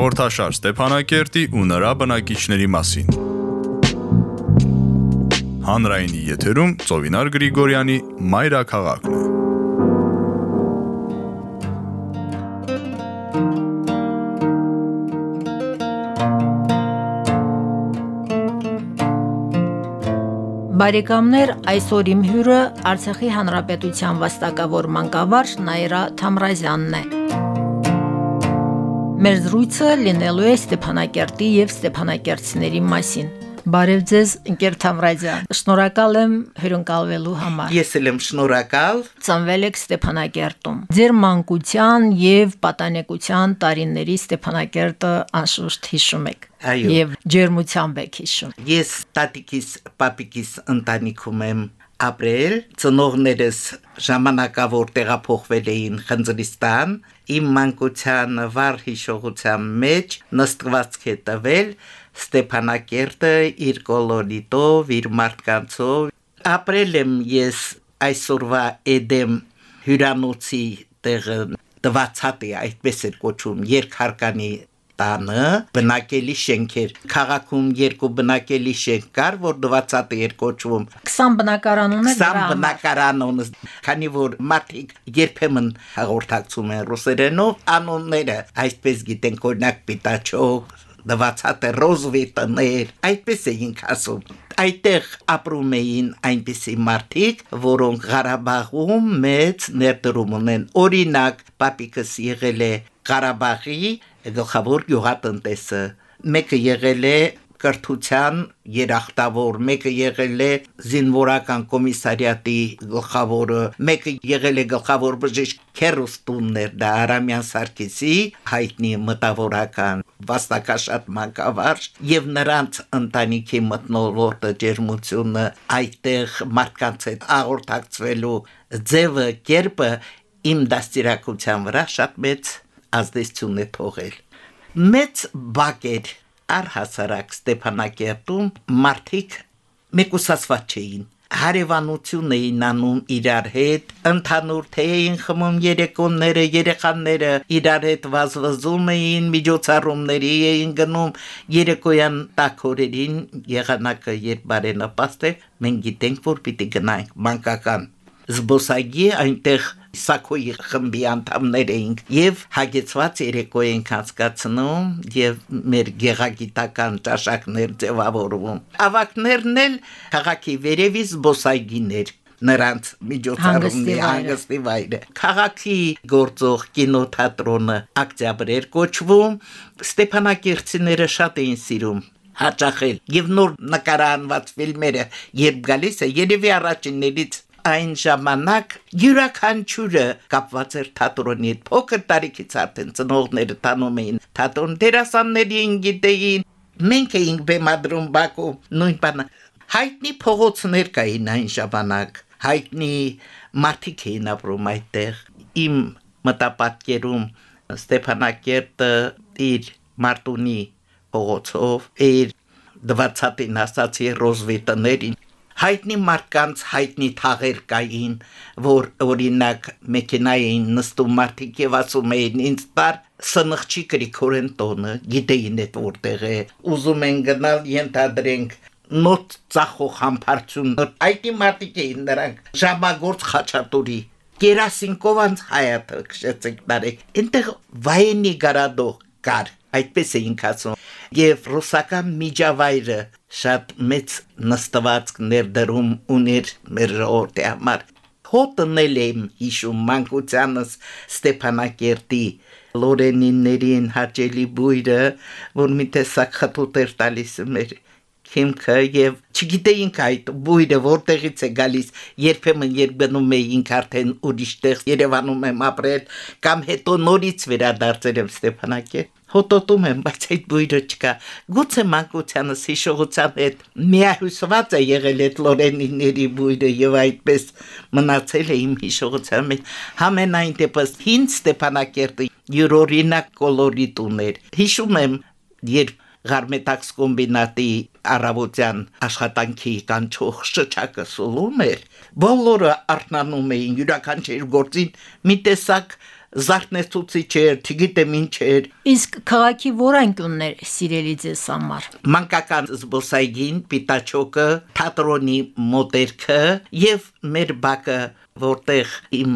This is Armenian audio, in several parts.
Հաղորդաշար Ստեփանակերտի ու նրա բնակիչների մասին։ Հանրայինի եթերում Ծովինար Գրիգորյանի Մայրաքաղաքն է։ Բարեկամներ, այսօր իմ հյուրը Արցախի հանրապետության վաստակավոր մանկավարժ Նայրա Թամրազյանն է։ Մեր զրույցը լինելու է Ստեփանակերտի եւ Ստեփանակերտցիների մասին։ Բարև ձեզ, ընկեր Թամրազյան։ Շնորհակալ եմ հյուրընկալվելու համար։ Ես էլ եմ շնորհակալ։ Ծնվել եք Ստեփանակերտում։ Ձեր մանկության եւ պատանեկության տարիների Ստեփանակերտը անշուշտ հիշում եք։ Այո։ Եվ ջերմությամբ եք հիշում։ Ես տատիկիս, պապիկիս ընտանիքում եմ ապրել, ծնողներս ժամանակավոր տեղափոխվել էին Խնձրիստան, իմ մանկության վառ հիշողության մեջ նստվածք է տվել Ստեփանակերտը իր կոլորիտով, իր մարդկանցով։ Ապրել եմ ես այսօրվա Էդեմ հյուրանոցի տեղը տվացած է այդպես էր կոչում երկհարկանի տանը բնակելի շենքեր քաղաքում երկու բնակելի շենք կար որ դվածատ էր կոչվում 20 բնակարան ունեք 20 բնակարան ունես քանի որ մարդիկ երբեմն հաղորդակցում են ռուսերենով անունները այսպես գիտենք օրինակ պիտաչոկ դվածատ է ռոզվիտներ այդպես էինք ասում այդտեղ ապրում էին այնպիսի մարդիկ, որոնք Ղարաբաղում մեծ ներդրում ունեն։ Օրինակ, պապիկս եղել է Ղարաբաղի գլխավոր գյուղատնտեսը, մեկը եղել է կրթության երախտավոր, մեկը եղել է զինվորական կոմիսարիատի գլխավորը, մեկը եղել է գլխավոր բժիշկ Քերոստուններ դա Արամյան Սարգիսի հայտնի մտավորական վաստակաշատ մանկավարժ եւ նրանց ընտանիքի մտնոլորտը ջերմությունը այդտեղ մարդկանց հետ աղորթակցվելու ձևը կերպը իմ դաստիարակության վրա շատ մեծ ազդեցություն է թողել մեծ բակ էր առհասարակ Ստեփանակերտում մարդիկ մեկուսացված չէին հարևանություն էին անում իրար հետ, ընդհանուր թե էին խմում երեկոները, երեխաները իրար հետ վազվզում էին, միջոցառումների էին գնում, երեկոյան տակորերին եղանակը երբ բարենապաստ է, մենք գիտենք, որ պիտի գնանք մանկական զբոսայգի այնտեղ Սակոյի խմբի անդամներ էինք եւ հագեցված երեկո էինք անցկացնում եւ մեր գեղագիտական ճաշակներ ձևավորվում ավակներն էլ քաղաքի վերևի զբոսայգիներ նրանց միջոցառումի հանգստի վայրը քաղաքի գործող կինոթատրոնը օկտեմբեր էր կոչվում Ստեփանակերտցիները շատ էին սիրում հաճախել եւ նոր նկարանված ֆիլմերը երբ գալիս է երևի առաջիններից այն ժամանակ յուրաքանչյուրը կապված էր թատրոնի հետ փոքր տարիքից արդեն ծնողները տանում էին թատրոն դերասաններին գիտեին մենք էինք բեմադրում Բաքու նույն բանը հայտնի փողոցներ կային այն ժամանակ հայտնի մարդիկ էին ապրում այդտեղ իմ մտապատկերում Ստեփանակերտը իր Մարտունի փողոցով իր դվացատին ասացի ռոզվետներին հայտնի մարկանց հայտնի թաղեր կային, որ օրինակ մեքենային նստում մարդիկ եւ ասում էին ինձ տար սնխչի Գրիգորեն տոնը, գիտեին այդ որտեղ է, ուզում են գնալ ենթադրենք նոտ ծախող համբարձուն այդի մարդիկ էին նրանք ժամագործ խաչատուրի Կերասինկովանց հայաթը քշեցեք տարեք այնտեղ վայենի գարադող կար այդպես էինք ասում եւ ռուսական միջավայրը շատ մեծ նստվածք ներդրում ուներ մեր ժողովրդի համար հոտնել եմ հիշում մանկությանս Ստեփանակերտի Լորենիններին հաճելի բույրը, որ մի տեսակ խտուտ էր տալիս մեր քիմքը եւ չգիտեինք այդ բույրը որտեղից է գալիս երբեմն երբ գնում էինք արդեն ուրիշ տեղ Երևանում եմ ապրել կամ հետո նորից վերադարձել եմ Ստեփանակերտ հոտոտում եմ, բայց այդ բույրը չկա։ Գուցե մանկությանս հիշողության հետ միահյուսված է եղել այդ լորենիների բույրը եւ այդպես մնացել է իմ հիշողության մեջ։ Համենայն դեպս հին Ստեփանակերտը յուրօրինակ կոլորիտ ուներ։ Հիշում եմ, երբ Գարմետաքս կոմբինատի առավոտյան աշխատանքի կանչող շչակը սուլում էր, բոլորը արթնանում էին յուրաքանչյուր գործին մի տեսակ զարթնեցուցիչ էր, չգիտեմ ինչ էր։ Իսկ քաղաքի որ անկյուններ սիրելի ձեզ համար։ Մանկական զբոսայգին, Պիտաչոկը, թատրոնի մոտերքը եւ մեր բակը, որտեղ իմ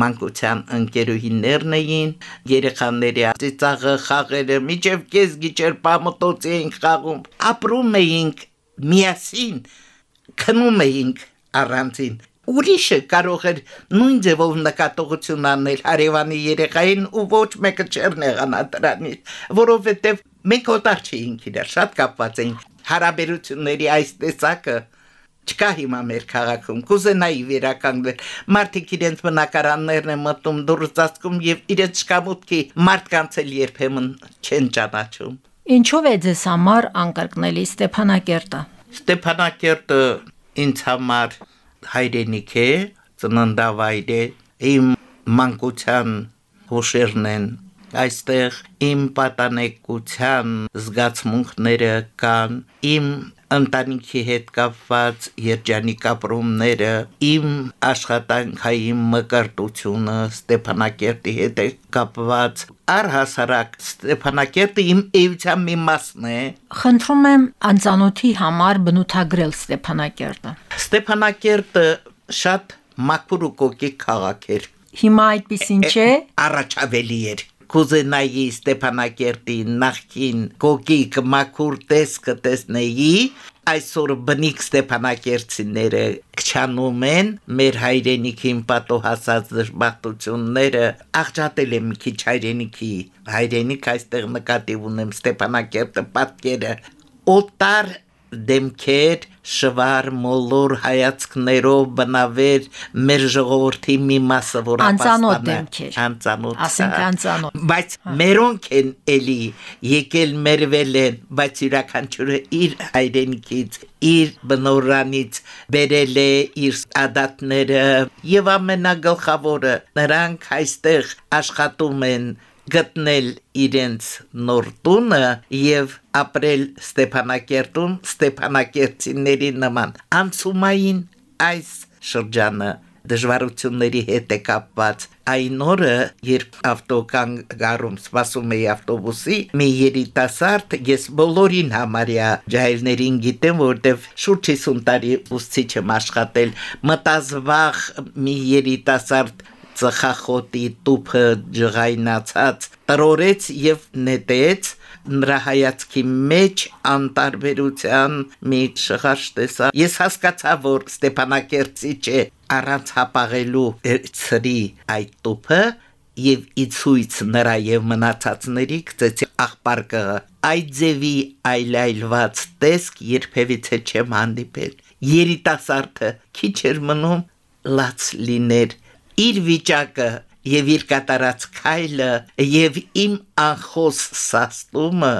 մանկության ընկերուհիներն էին, երեխաների ծիծաղը, խաղերը, միջև կես գիճեր պամտոցի էին խաղում։ Ապրում էինք միասին, քնում էինք առանցին ուրիշը կարող էր նույն ձևով նկատողություն անել հարևանի երեխային ու ոչ մեկը չեր նեղանա դրանից, որովհետև մենք օտար չէինք իրար, շատ կապված էինք հարաբերությունների այս տեսակը չկա հիմա մեր քաղաքում կուզենայի վերականգնել մարդիկ իրենց բնակարաններն են մտնում դուրս ծածկում եւ իրենց շկամուտքի մարդկանց էլ երբեմն չեն ճանաչում Ինչով է ձեզ համար անկրկնելի Ստեփանակերտը Ստեփանակերտը ինձ համար հայրենիք է, ծննդավայր է, իմ մանկության հուշերն են այստեղ իմ պատանեկության զգացմունքները կան, իմ ընտանիքի հետ կապված երջանիկ ապրումները, իմ աշխատանքային մկրտությունը Ստեփանակերտի հետ է կապված, առհասարակ Ստեփանակերտը իմ էության մի մասն է։ Խնդրում եմ անծանոթի համար բնութագրել Ստեփանակերտը։ Ստեփանակերտը շատ մաքուր ու կոկի քաղաք էր։ Հիմա այդպեսին չէ։ Առաջավելի էր կուզենայի Ստեփանակերտի նախքին գոգիկ մաքուր տեսքը տեսնեի այսօր բնիկ Ստեփանակերտցիները քչանում են մեր հայրենիքին պատոհասած դժբախտությունները աղջատել եմ քիչ հայրենիքի հայրենիք այստեղ նկատի ունեմ Ստեփանակերտը պատկերը օտար դեմքեր շվար մոլոր հայացքներով բնավեր մեր ժողովրդի մի մասը որ անծանոթ դեմքեր անծանոթ ասենք հա։ անծանոթ բայց մերոնք են էլի եկել մերվել են բայց յուրաքանչյուրը իր հայրենիքից իր բնորանից բերել է իր ադատները եւ ամենագլխավորը նրանք այստեղ աշխատում են գտնել իրենց նոր տունը եւ ապրել Ստեփանակերտում Ստեփանակերտցիների նման անցումային այս շրջանը դժվարությունների հետ է կապված այն օրը երբ ավտոկան գարում սպասում էի ավտոբուսի մի երիտասարդ ես բոլորին համարյա ջահելներին գիտեմ որտեվ շուրջ 50 տարի ուսցիչ եմ աշխատել մտազվախ մի երիտասարդ ծխախոտի տուփը ջղայնացած տրորեց եւ նետեց նրա հայացքի մեջ անտարբերության մի շղարշ տեսա ես հասկացա որ Ստեփանակերտի չէ առանց հապաղելու ծրի այդ տուփը եւ իցույց նրա եւ մնացածների գծեցի աղբարկը այդ ձևի այլայլված տեսք երբևիցե չեմ հանդիպել երիտասարդը քիչ էր մնում լաց լիներ իր վիճակը եւ իր կատարած քայլը եւ իմ անխոս սաստումը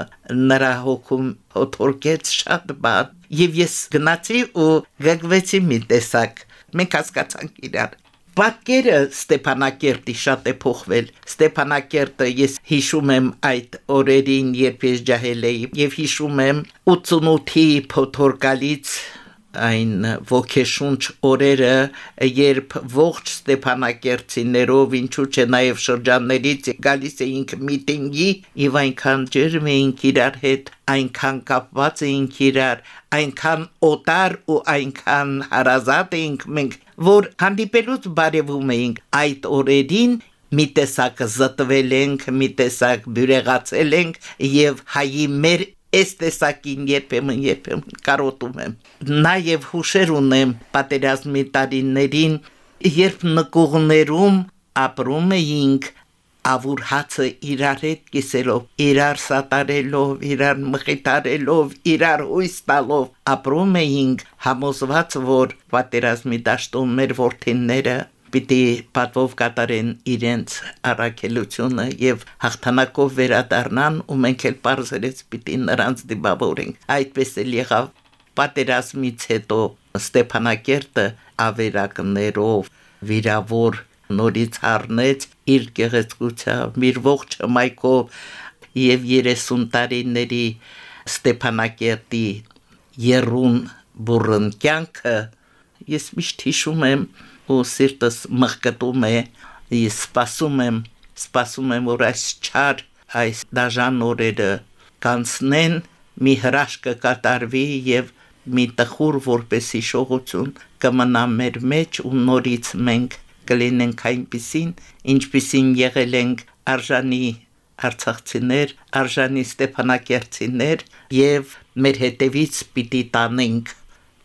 նրա հոգում հոթորկեց շատ բան եւ ես գնացի ու գգվեցի մի տեսակ մենք հասկացանք իրար Պատկերը Ստեփանակերտի շատ է փոխվել։ Ստեփանակերտը ես հիշում եմ այդ օրերին, երբ ես ջահել էի, եւ հիշում եմ 88-ի փոթորկալից այն ոգեշունչ օրերը, երբ ողջ Ստեփանակերտցիներով, ինչու՞ չէ նաև շրջաններից գալիս էինք միտինգի եւ այնքան ջերմ էինք իրար հետ, այնքան կապված էինք իրար, այնքան օտար ու այնքան հարազատ էինք մենք, որ հանդիպելուց բարևում էինք այդ օրերին մի տեսակ զտվել ենք, մի տեսակ բյուրեղացել ենք եւ հայի մեր Այս տեսակին երբեմն երբեմն կարոտում եմ։ Նաև հուշեր ունեմ պատերազմի տարիներին, երբ նկողներում ապրում էինք ավուր հացը իրար հետ կիսելով, իրար սատարելով, իրար մխիտարելով, իրար հույս տալով ապրում էինք համոզված, որ պատերազմի դաշտում մեր ворթինները պիտի պատվով կատարեն իրենց առաքելությունը եւ հաղթանակով վերադառնան ու մենք էլ բարձրից պիտի նրանց դիպավորենք այդպես էլ եղավ պատերազմից հետո Ստեփանակերտը ավերակներով վիրավոր նորից առնեց իր գեղեցկությամբ, իր ողջ մայքով եւ 30 տարիների Ստեփանակերտի երուն բուրըն կյանքը ես միշտ հիշում եմ ու սիրտս մղկտում է սպասում եմ սպասում եմ որ այս չար այս դաժան օրերը կանցնեն մի հրաշքը կատարվի եւ մի տխուր որպեսի շողություն կմնա մեր մեջ ու նորից մենք կլինենք այնպիսին ինչպիսին եղել ենք արժանի արցախցիներ, արժանի ստեփանակերտցիներ եւ մեր հետևից պիտի տանենք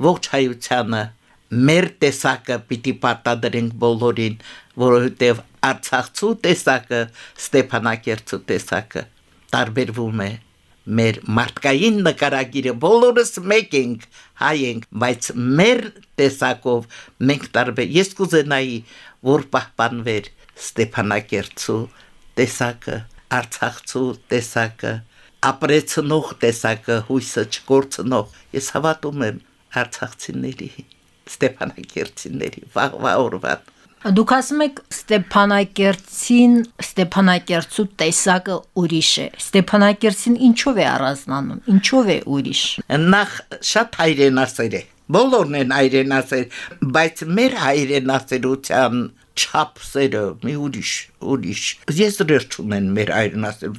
ողջ հայությանը մեր տեսակը պիտի պարտադրենք բոլորին, որովհետև Արցախցու տեսակը Ստեփանակերտցու տեսակը տարբերվում է մեր մարդկային նկարագիրը բոլորս մեկ ենք հայ ենք բայց մեր տեսակով մենք տարբեր ես կուզենայի որ պահպանվեր Ստեփանակերտցու տեսակը Արցախցու տեսակը ապրեցնող տեսակը հույսը չկորցնող ես հավատում եմ արցախցիների Ստեփանակերտցիների վաղվա օրվան Դուք ասում եք Ստեփանակերտին, Ստեփանակերտցու տեսակը ուրիշ է։ Ստեփանակերտին ինչով է առանձնանում, ինչով է ուրիշ։ Նախ շատ հայրենասեր է։ Բոլորն են հայրենասեր, բայց մեր հայրենասերության չափսերը մի ուրիշ, ուրիշ։ Ես դեռ չունեն մեր հայրենասեր։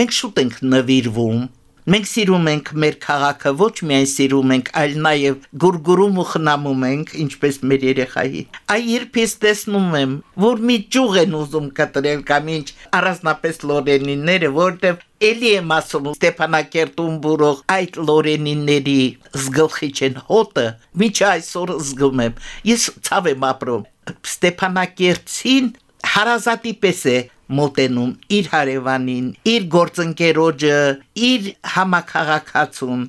Մենք շուտ ենք նվիրվում Մենք սիրում ենք մեր քաղաքը, ոչ միայն սիրում ենք, այլ նաև գուրգուրում ու խնամում ենք, ինչպես մեր երեխայի։ Այ երբ ես տեսնում եմ, որ մի ճյուղ են ուզում կտրել կամ ինչ, առանձնապես լորենինները, որտեղ Էլի եմ ասում Ստեփանակերտում բուրող այդ լորենինների զգլխի չեն հոտը, միջի այսօր զգում եմ։ Ես ցավ եմ ապրում։ Ստեփանակերտին հարազատի պես է մոտենում իր հարևանին, իր գործընկերոջը, իր համակարգացուն,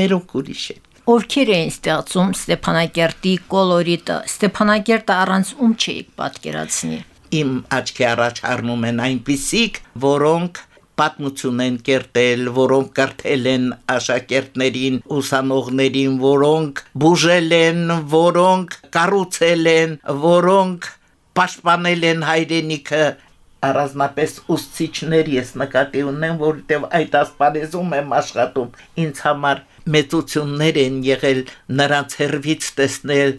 մերոք ուրիշ է։ Ովքեր էին ստեղծում Ստեփանակերտի կոլորիտը։ Ստեփանակերտը առանց ում չէիք պատկերացնի։ Իմ աչքի առաջ առնում են այնպիսիք, որոնք պատմություն են կերտել, որոնք կրթել են աշակերտներին, ուսանողներին, որոնք բուժել են, որոնք կառուցել են, որոնք պաշտպանել են հայրենիքը առանձնապես ուսուցիչներ ես նկատի ունեմ, որովհետև այդ ասպարեզում եմ աշխատում։ Ինձ համար մեծություններ են եղել նրանց հերվից տեսնել,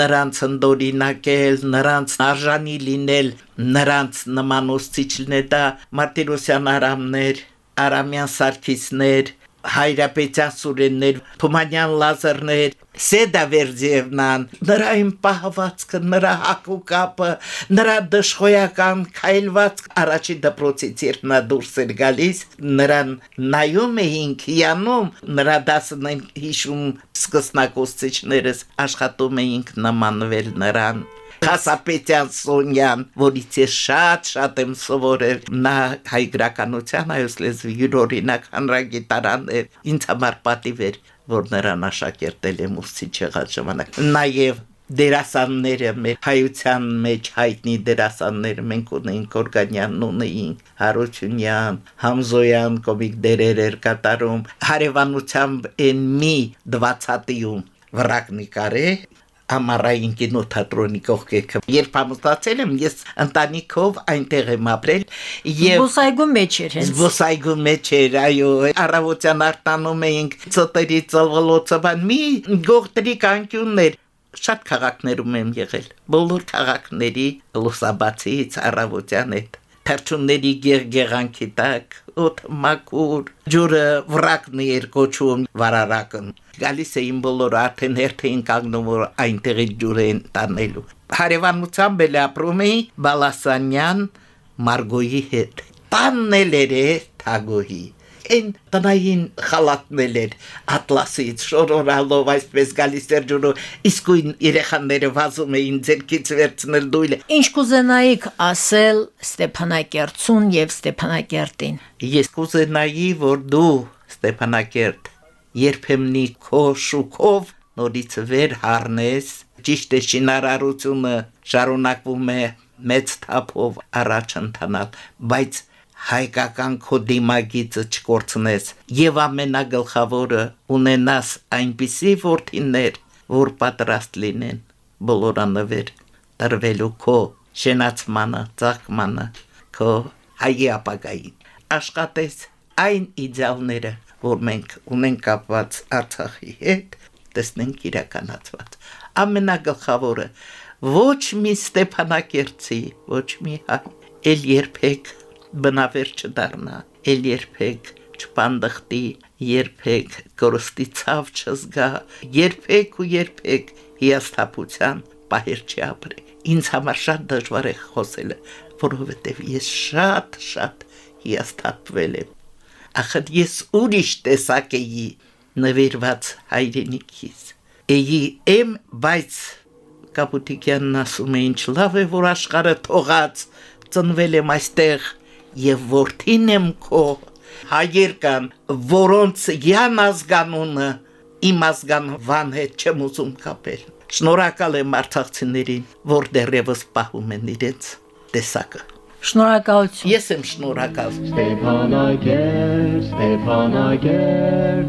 նրանց ընդորինակել, նրանց արժանի լինել, նրանց նման ուսուցիչ լինել դա Մարտիրոսյան Արամներ, Արամյան Սարգիսներ, Հայրապետյան Սուրեններ, Թումանյան Լազարներ, Սեդա Վերձիևնան, նրա իմ պահվածքը, նրա հակուկապը, նրա դժխոյական քայլված առաջի դպրոցից երբ նա դուրս էր գալիս, նրան նայում էինք, հիանում, նրա դասն են հիշում սկսնակոստիչներս, աշխատում էինք նմանվել նրան Խասապետյան Սոնյան, որից ես շատ-շատ եմ սովորել, նա հայ գրականության հայոց լեզվի յուրօրինակ հանրագիտարան է, ինձ համար պատիվ էր, որ նրան աշակերտել եմ ուսուցիչ եղած ժամանակ։ Նաև դերասանները մեր հայության մեջ հայտնի դերասանները մենք ունեինք Օրգանյանն ունեինք Հարությունյան, Համզոյան կոմիկ դերեր էր կատարում հարևանությամբ են մի դվացատիում վրակնիկարե ամառային կինոթատրոնի կողքերը։ Երբ ամուսնացել եմ, ես ընտանիքով այնտեղ եմ ապրել եւ Զբոսայգու մեջ էր հենց։ Զբոսայգու մեջ էր, այո, առավոտյան արտանում էինք ծտերի ծլվլոցը, բան մի գողտրի կանկյուններ շատ քաղաքներում եմ եղել։ Բոլոր քաղաքների լուսաբացից առավոտյան այդ թրջունների գեղգեղանքի տակ օդ մակուր ջուրը վրակն էր կոչում վարարակն գալիս էին բոլորը արդեն հերթ էին կանգնում որ այնտեղի ջուրեն տանելու հարևանությամբ էլ ապրում էի բալասանյան մարգոյի հետ տաննել էր թագոհի այն տնային խալատնել էր ատլասից շորորալով այսպես գալիս էր ջուրը իսկույն երեխաները վազում էին ձերքից վերցնել դույլը Ինչ կուզենայիք ասել Ստեփանակերտցուն եւ Ստեփանակերտին Ես կուզենայի որ դու Ստեփանակերտ երբեմնի քո շուկով նորից վեր հառնես ճիշտ է շինարարությունը շարունակվում է մեծ թափով առաջ ընթանալ բայց հայկական քո դիմագիծը չկորցնես եւ ամենագլխավորը ունենաս այնպիսի որդիներ, որ պատրաստ լինեն բոլորանվեր տրվելու քո շենացմանը, ծաղկմանը, քո հայի ապագային։ Աշխատես այն իդեալները, որ մենք ունենք կապված Արցախի հետ, տեսնենք իրականացված։ Ամենագլխավորը ոչ մի Ստեփանակերտի, ոչ մի հայ, ել երբեք բնավեր չդառնա, էլ երբեք չպանդխտի, երբեք կորստի ցավ չզգա, երբեք ու երբեք հիասթափության պահեր չապրի։ Ինձ համար շատ դժվար է խոսելը, որովհետև ես շատ շատ հիասթափվել եմ։ Ախր ես ուրիշ տեսակ էի նվիրված հայրենիքից։ Էի եմ, բայց Կապուտիկյանն ասում է ինչ լավ է որ աշխարհը թողած ծնվել եմ այստեղ եւ որդին եմ քո հայեր կան որոնց յան ազգանունը իմ ազգանվան հետ չեմ ուզում կապել շնորհակալ եմ արցախցիներին որ դեռևս պահում են իրենց տեսակը Շնորհակալություն։ Ես եմ շնորհակալ։ Ստեփանագեր, Ստեփանագեր,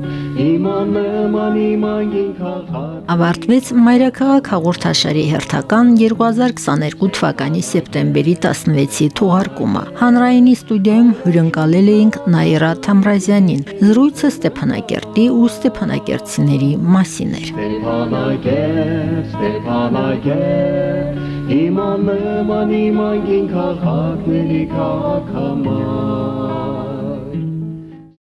իման նման իման քաղաք։ Ավարտվեց Մայրաքաղաք հաղորդաշարի հերթական 2022 թվականի սեպտեմբերի 16-ի թողարկումը։ Հանրայինի ստուդիայում հյուրընկալել էինք Նաիրա Թամրազյանին։ Զրույցը Ստեփանակերտի ու Ստեփանակերտցիների մասին էր։ Ստեփանագեր, Ստեփանագեր, իման նման իման քաղաքների քաղաքամար։